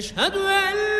أشهد أن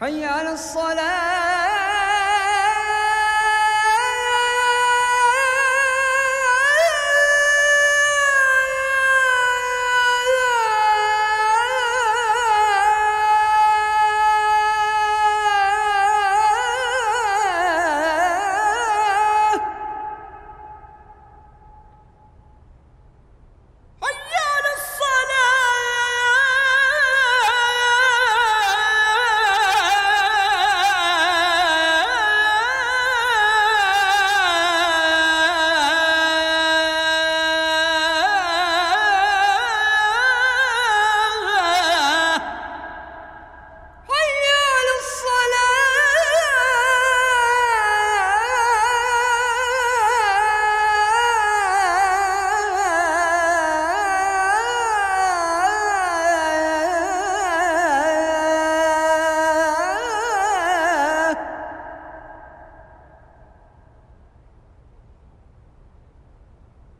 حي على الصلاة.